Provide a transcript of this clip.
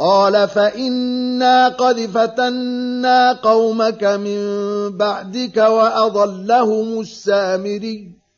قال فإنا قد فتنا قومك من بعدك وأضلهم السامري.